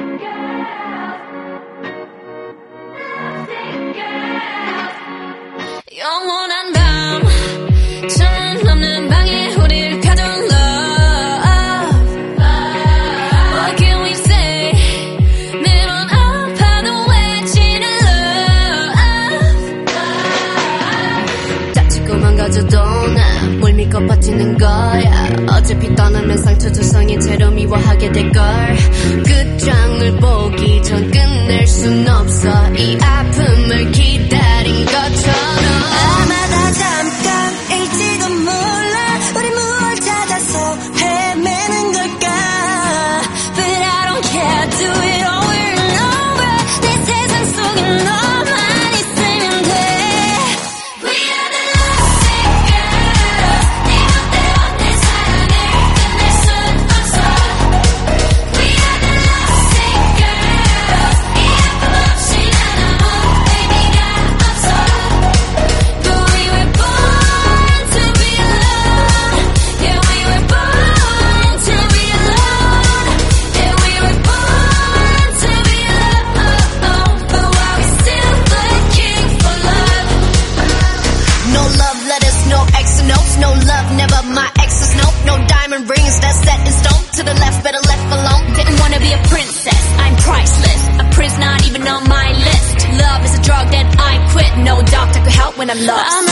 girls. 가져도 나뭘 믿고 버티는 거야. 어차피 떠나면 상처 조성이 채로 미워하게 될걸. 끝장을 보기 전 끝낼 순 없어. 이 아픔을 기다 I'm lost. I'm